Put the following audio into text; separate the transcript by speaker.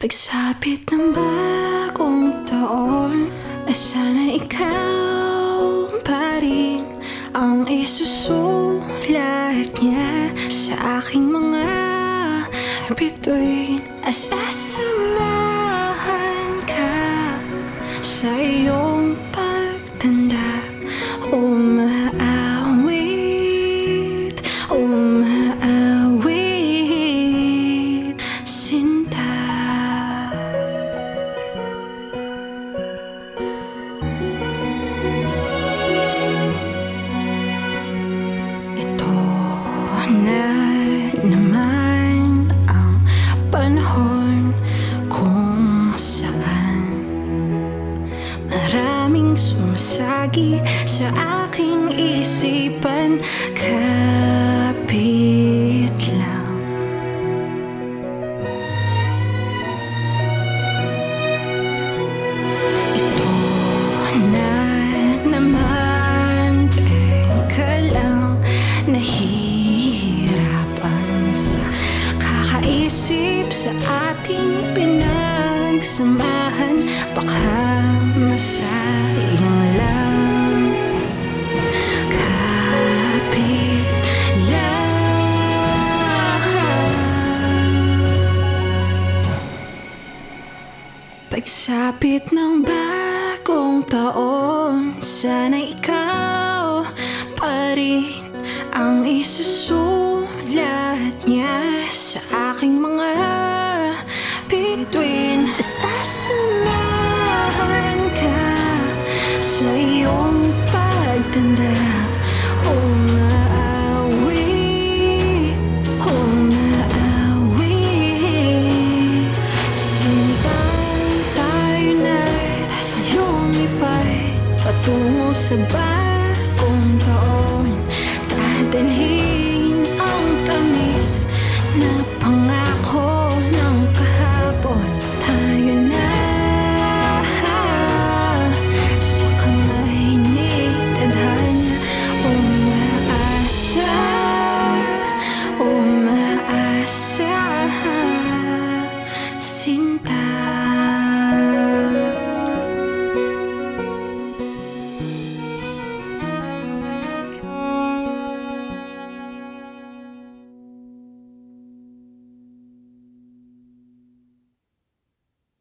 Speaker 1: Pagsapit ng bagong taon Ay sana ikaw pa rin Ang isusulat niya Sa aking mga bituin Ay sasamahan ka Sa iyong pagtanda sumasagi sa aking isipan. Kapit lang. Ito na naman Teka lang. Nahihirapan sa Kakaisip sa ating pinagsamahan. Baka Pagsapit ng bagong taon Sana ikaw pa rin Ang isusulat niya Sa aking mga bituin. Sasamahan Patungo sa bagong taon Dadalhin